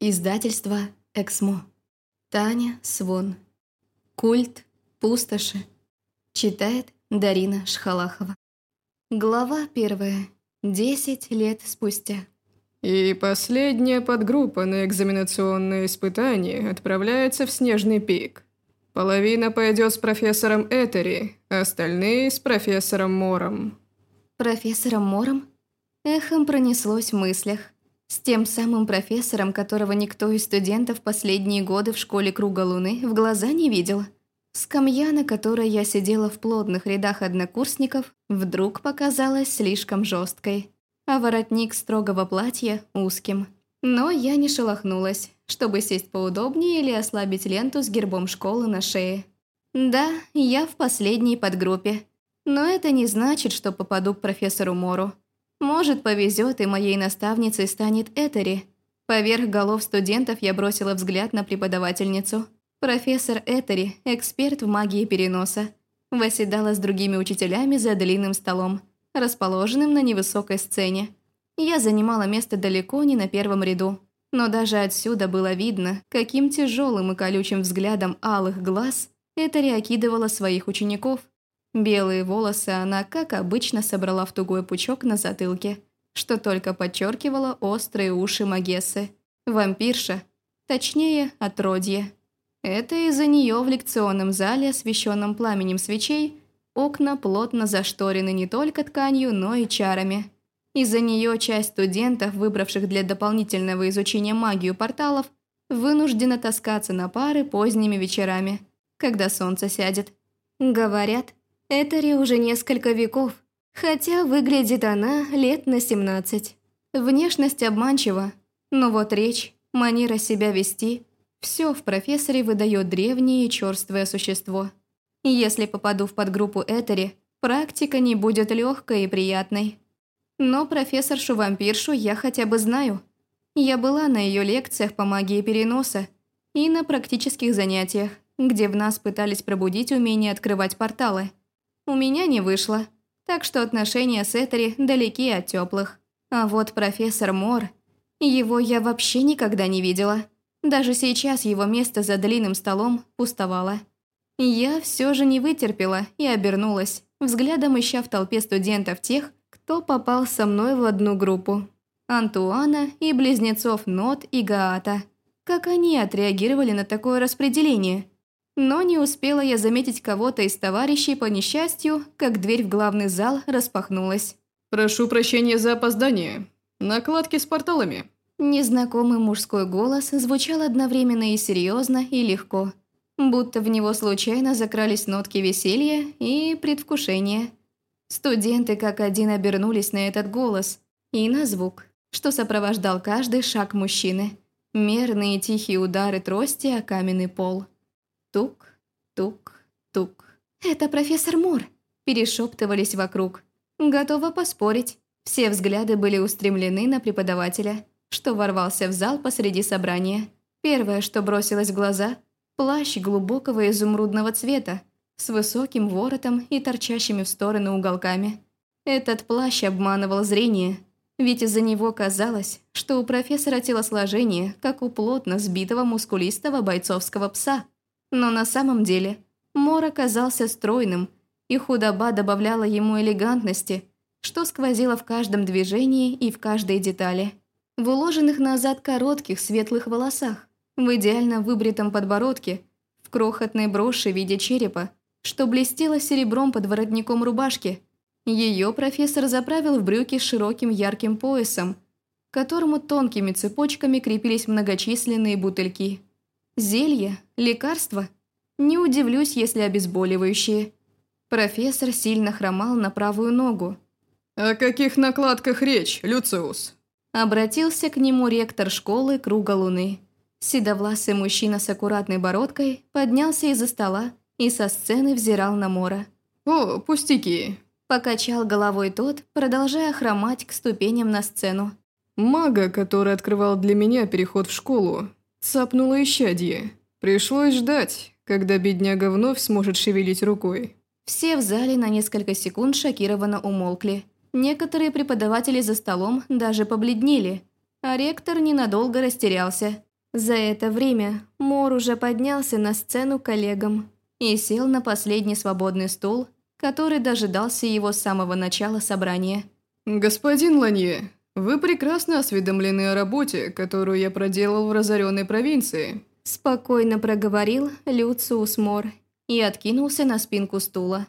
Издательство «Эксмо». Таня Свон. Культ пустоши. Читает Дарина Шхалахова. Глава первая. Десять лет спустя. И последняя подгруппа на экзаменационное испытание отправляется в Снежный пик. Половина пойдет с профессором Этери, остальные с профессором Мором. Профессором Мором? Эхом пронеслось в мыслях. С тем самым профессором, которого никто из студентов последние годы в школе Круга Луны в глаза не видел. Скамья, на которой я сидела в плотных рядах однокурсников, вдруг показалась слишком жесткой, а воротник строгого платья – узким. Но я не шелохнулась, чтобы сесть поудобнее или ослабить ленту с гербом школы на шее. Да, я в последней подгруппе. Но это не значит, что попаду к профессору Мору. Может, повезет, и моей наставницей станет Этери. Поверх голов студентов я бросила взгляд на преподавательницу. Профессор Этери, эксперт в магии переноса, восседала с другими учителями за длинным столом, расположенным на невысокой сцене. Я занимала место далеко не на первом ряду, но даже отсюда было видно, каким тяжелым и колючим взглядом алых глаз Этери окидывала своих учеников. Белые волосы она, как обычно, собрала в тугой пучок на затылке, что только подчеркивало острые уши Магессы. Вампирша, точнее, отродье. Это из-за нее в лекционном зале, освещенном пламенем свечей, окна плотно зашторены не только тканью, но и чарами. Из-за нее часть студентов, выбравших для дополнительного изучения магию порталов, вынуждена таскаться на пары поздними вечерами, когда солнце сядет. Говорят, Этери уже несколько веков, хотя выглядит она лет на 17. Внешность обманчива, но вот речь, манера себя вести – все в профессоре выдает древнее и черствое существо. Если попаду в подгруппу Этери, практика не будет легкой и приятной. Но профессоршу-вампиршу я хотя бы знаю. Я была на ее лекциях по магии переноса и на практических занятиях, где в нас пытались пробудить умение открывать порталы – у меня не вышло, так что отношения с Этери далеки от теплых. А вот профессор Мор, его я вообще никогда не видела. Даже сейчас его место за длинным столом пустовало. Я все же не вытерпела и обернулась, взглядом ища в толпе студентов тех, кто попал со мной в одну группу. Антуана и близнецов Нот и Гаата. Как они отреагировали на такое распределение? Но не успела я заметить кого-то из товарищей по несчастью, как дверь в главный зал распахнулась. «Прошу прощения за опоздание. Накладки с порталами». Незнакомый мужской голос звучал одновременно и серьезно, и легко. Будто в него случайно закрались нотки веселья и предвкушения. Студенты как один обернулись на этот голос и на звук, что сопровождал каждый шаг мужчины. Мерные тихие удары трости о каменный пол. Тук, тук, тук. «Это профессор Мур!» Перешептывались вокруг. Готова поспорить. Все взгляды были устремлены на преподавателя, что ворвался в зал посреди собрания. Первое, что бросилось в глаза – плащ глубокого изумрудного цвета, с высоким воротом и торчащими в стороны уголками. Этот плащ обманывал зрение, ведь из-за него казалось, что у профессора телосложение, как у плотно сбитого мускулистого бойцовского пса – но на самом деле Мор оказался стройным, и худоба добавляла ему элегантности, что сквозило в каждом движении и в каждой детали. В уложенных назад коротких светлых волосах, в идеально выбритом подбородке, в крохотной броши в виде черепа, что блестело серебром под воротником рубашки. Ее профессор заправил в брюки с широким ярким поясом, к которому тонкими цепочками крепились многочисленные бутыльки. Зелья, лекарства. Не удивлюсь, если обезболивающие. Профессор сильно хромал на правую ногу. «О каких накладках речь, Люциус?» Обратился к нему ректор школы Круга Луны. Седовласый мужчина с аккуратной бородкой поднялся из-за стола и со сцены взирал на Мора. «О, пустяки!» Покачал головой тот, продолжая хромать к ступеням на сцену. «Мага, который открывал для меня переход в школу, Цапнуло исчадье. Пришлось ждать, когда бедняга вновь сможет шевелить рукой. Все в зале на несколько секунд шокированно умолкли. Некоторые преподаватели за столом даже побледнели, а ректор ненадолго растерялся, За это время Мор уже поднялся на сцену коллегам и сел на последний свободный стул, который дожидался его с самого начала собрания. «Господин Ланье, вы прекрасно осведомлены о работе, которую я проделал в разоренной провинции», спокойно проговорил Люциус Мор и откинулся на спинку стула.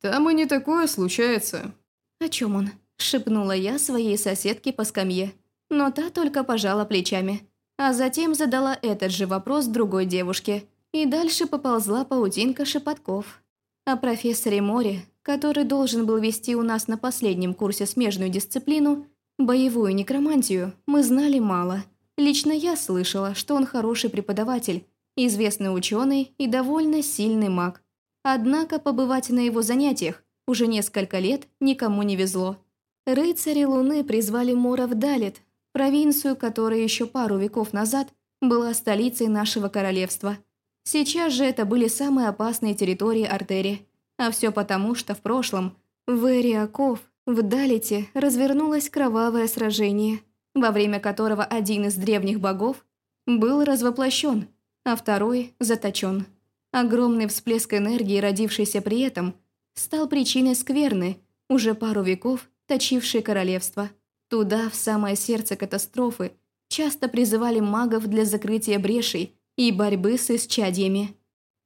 «Там и не такое случается». «О чем он?» – шепнула я своей соседке по скамье, но та только пожала плечами, а затем задала этот же вопрос другой девушке, и дальше поползла паутинка шепотков. О профессоре Море, который должен был вести у нас на последнем курсе смежную дисциплину, боевую некромантию, мы знали мало. Лично я слышала, что он хороший преподаватель, известный ученый и довольно сильный маг. Однако побывать на его занятиях уже несколько лет никому не везло. Рыцари Луны призвали Мора в Далит, провинцию, которая еще пару веков назад была столицей нашего королевства – Сейчас же это были самые опасные территории артерии. А все потому, что в прошлом в Эриаков, в Далите, развернулось кровавое сражение, во время которого один из древних богов был развоплощен, а второй заточен. Огромный всплеск энергии, родившийся при этом, стал причиной скверны, уже пару веков точившей королевство. Туда, в самое сердце катастрофы, часто призывали магов для закрытия брешей и борьбы с исчадьями.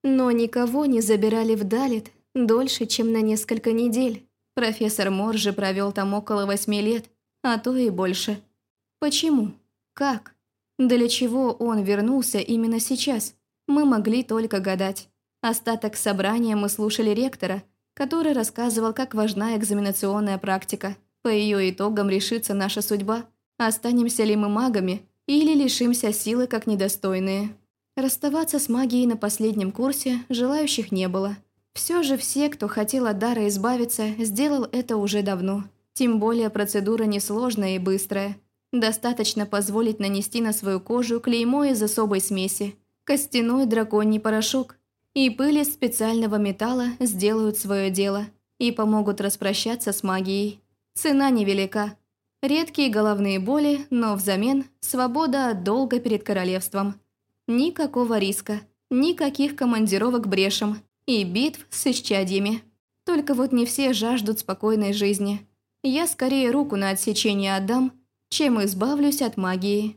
Но никого не забирали в Далит дольше, чем на несколько недель. Профессор Мор же провел там около восьми лет, а то и больше. Почему? Как? Для чего он вернулся именно сейчас? Мы могли только гадать. Остаток собрания мы слушали ректора, который рассказывал, как важна экзаменационная практика. По ее итогам решится наша судьба. Останемся ли мы магами или лишимся силы как недостойные. Расставаться с магией на последнем курсе желающих не было. Все же все, кто хотел от дара избавиться, сделал это уже давно. Тем более процедура несложная и быстрая. Достаточно позволить нанести на свою кожу клеймо из особой смеси, костяной драконий порошок, и пыли специального металла сделают свое дело и помогут распрощаться с магией. Цена невелика. Редкие головные боли, но взамен свобода от долга перед королевством – Никакого риска, никаких командировок брешем и битв с исчадьями. Только вот не все жаждут спокойной жизни. Я скорее руку на отсечение отдам, чем избавлюсь от магии.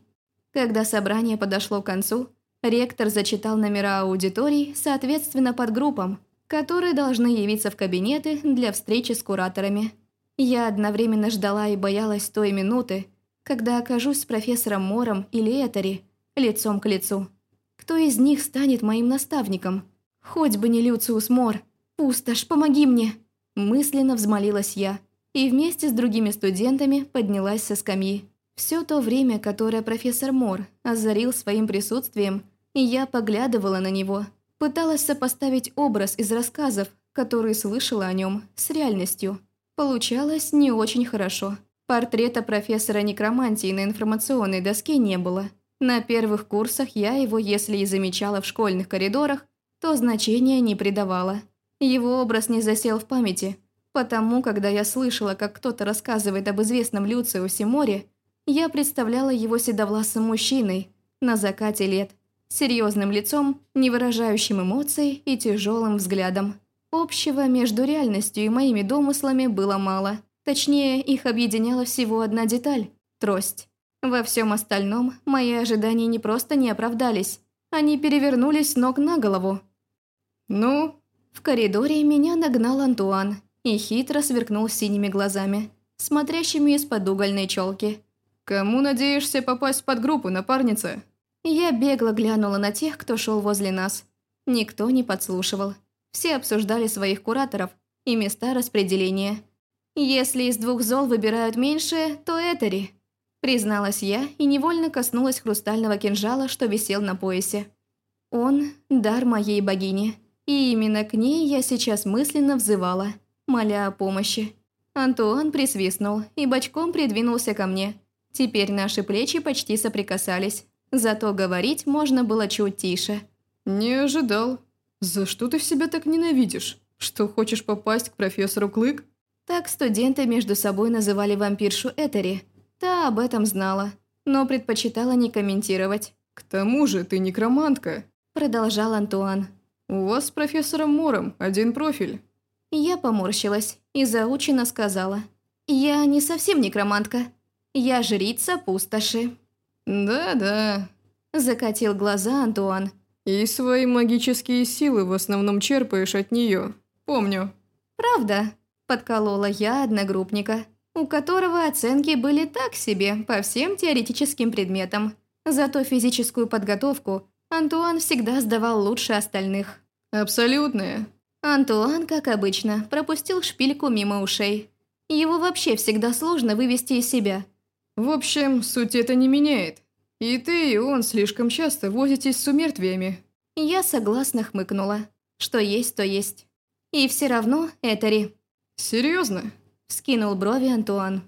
Когда собрание подошло к концу, ректор зачитал номера аудиторий, соответственно, под группам, которые должны явиться в кабинеты для встречи с кураторами. Я одновременно ждала и боялась той минуты, когда окажусь с профессором Мором или Этери лицом к лицу. Кто из них станет моим наставником? Хоть бы не Люциус Мор. Пустошь, помоги мне!» Мысленно взмолилась я и вместе с другими студентами поднялась со скамьи. Все то время, которое профессор Мор озарил своим присутствием, я поглядывала на него, пыталась сопоставить образ из рассказов, которые слышала о нем, с реальностью. Получалось не очень хорошо. Портрета профессора некромантии на информационной доске не было – на первых курсах я его, если и замечала в школьных коридорах, то значения не придавала. Его образ не засел в памяти, потому, когда я слышала, как кто-то рассказывает об известном Люциусе Море, я представляла его седовласым мужчиной на закате лет, серьезным лицом, не выражающим эмоций и тяжелым взглядом. Общего между реальностью и моими домыслами было мало. Точнее, их объединяла всего одна деталь – трость. Во всем остальном мои ожидания не просто не оправдались, они перевернулись ног на голову. «Ну?» В коридоре меня нагнал Антуан и хитро сверкнул синими глазами, смотрящими из-под угольной челки. «Кому надеешься попасть под группу, напарница?» Я бегло глянула на тех, кто шел возле нас. Никто не подслушивал. Все обсуждали своих кураторов и места распределения. Если из двух зол выбирают меньшее, то Этери – Призналась я и невольно коснулась хрустального кинжала, что висел на поясе. Он – дар моей богини. И именно к ней я сейчас мысленно взывала, моля о помощи. Антуан присвистнул и бочком придвинулся ко мне. Теперь наши плечи почти соприкасались. Зато говорить можно было чуть тише. «Не ожидал. За что ты себя так ненавидишь? Что хочешь попасть к профессору Клык?» Так студенты между собой называли вампиршу Этери – Та об этом знала, но предпочитала не комментировать. К тому же ты некромантка. Продолжал Антуан. У вас с профессором Мором один профиль. Я поморщилась и заучено сказала. «Я не совсем некромантка. Я жрица пустоши». «Да-да», – закатил глаза Антуан. «И свои магические силы в основном черпаешь от нее. Помню». «Правда?» – подколола я одногруппника, у которого оценки были так себе по всем теоретическим предметам. Зато физическую подготовку Антуан всегда сдавал лучше остальных. «Абсолютная». Антуан, как обычно, пропустил шпильку мимо ушей. Его вообще всегда сложно вывести из себя. В общем, суть это не меняет. И ты, и он слишком часто возитесь с умертвиями. Я согласно хмыкнула. Что есть, то есть. И все равно Этери. Серьезно? Скинул брови Антуан.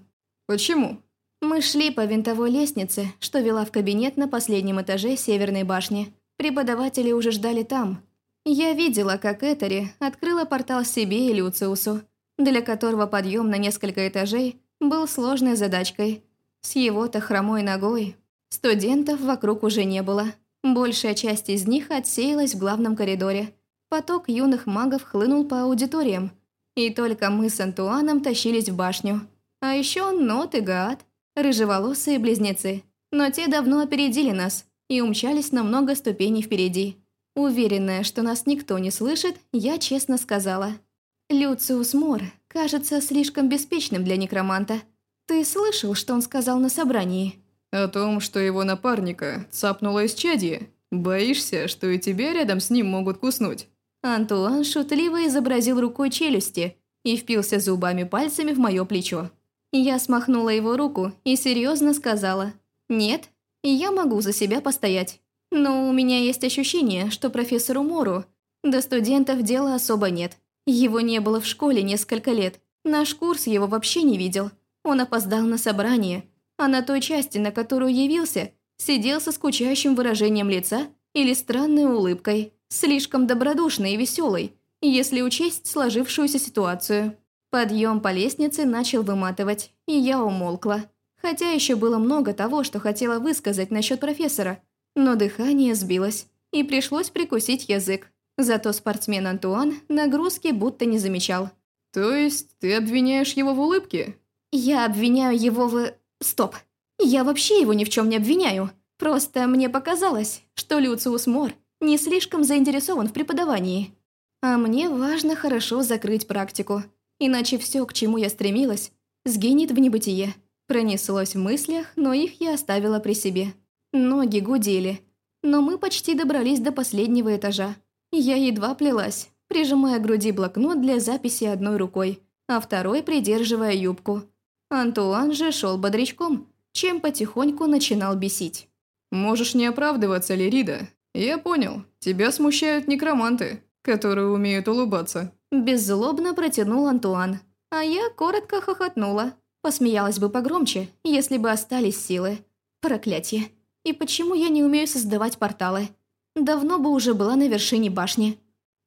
Почему? Мы шли по винтовой лестнице, что вела в кабинет на последнем этаже Северной башни. Преподаватели уже ждали там. Я видела, как Этери открыла портал себе и Люциусу для которого подъем на несколько этажей был сложной задачкой. С его-то хромой ногой студентов вокруг уже не было. Большая часть из них отсеялась в главном коридоре. Поток юных магов хлынул по аудиториям. И только мы с Антуаном тащились в башню. А еще Нот и Гаат, рыжеволосые близнецы. Но те давно опередили нас и умчались на много ступеней впереди. Уверенная, что нас никто не слышит, я честно сказала – Люциус Мор кажется слишком беспечным для некроманта. Ты слышал, что он сказал на собрании? О том, что его напарника цапнуло из чадья. Боишься, что и тебя рядом с ним могут куснуть? Антуан шутливо изобразил рукой челюсти и впился зубами пальцами в мое плечо. Я смахнула его руку и серьезно сказала «Нет, я могу за себя постоять. Но у меня есть ощущение, что профессору Мору до студентов дела особо нет. Его не было в школе несколько лет. Наш курс его вообще не видел. Он опоздал на собрание, а на той части, на которую явился, сидел со скучающим выражением лица или странной улыбкой, слишком добродушной и веселой, если учесть сложившуюся ситуацию. Подъем по лестнице начал выматывать, и я умолкла. Хотя еще было много того, что хотела высказать насчет профессора, но дыхание сбилось, и пришлось прикусить язык. Зато спортсмен Антуан нагрузки будто не замечал. «То есть ты обвиняешь его в улыбке?» «Я обвиняю его в... Стоп. Я вообще его ни в чем не обвиняю. Просто мне показалось, что Люциус Мор не слишком заинтересован в преподавании. А мне важно хорошо закрыть практику, иначе все, к чему я стремилась, сгинет в небытие». Пронеслось в мыслях, но их я оставила при себе. Ноги гудели, но мы почти добрались до последнего этажа. Я едва плелась, прижимая к груди блокнот для записи одной рукой, а второй придерживая юбку. Антуан же шел бодрячком, чем потихоньку начинал бесить. «Можешь не оправдываться, Лирида. Я понял, тебя смущают некроманты, которые умеют улыбаться». Беззлобно протянул Антуан, а я коротко хохотнула. Посмеялась бы погромче, если бы остались силы. Проклятие. И почему я не умею создавать порталы? Давно бы уже была на вершине башни.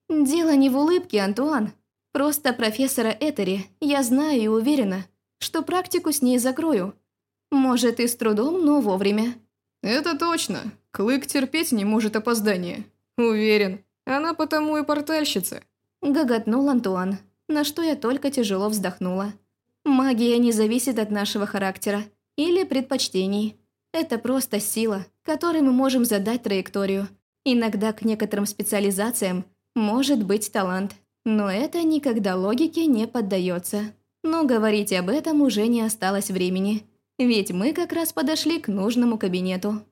Дело не в улыбке, Антуан. Просто профессора Этери я знаю и уверена, что практику с ней закрою. Может, и с трудом, но вовремя. Это точно. Клык терпеть не может опоздание. Уверен. Она потому и портальщица. Гоготнул Антуан, на что я только тяжело вздохнула. Магия не зависит от нашего характера или предпочтений. Это просто сила, которой мы можем задать траекторию, Иногда к некоторым специализациям может быть талант, но это никогда логике не поддается. Но говорить об этом уже не осталось времени, ведь мы как раз подошли к нужному кабинету.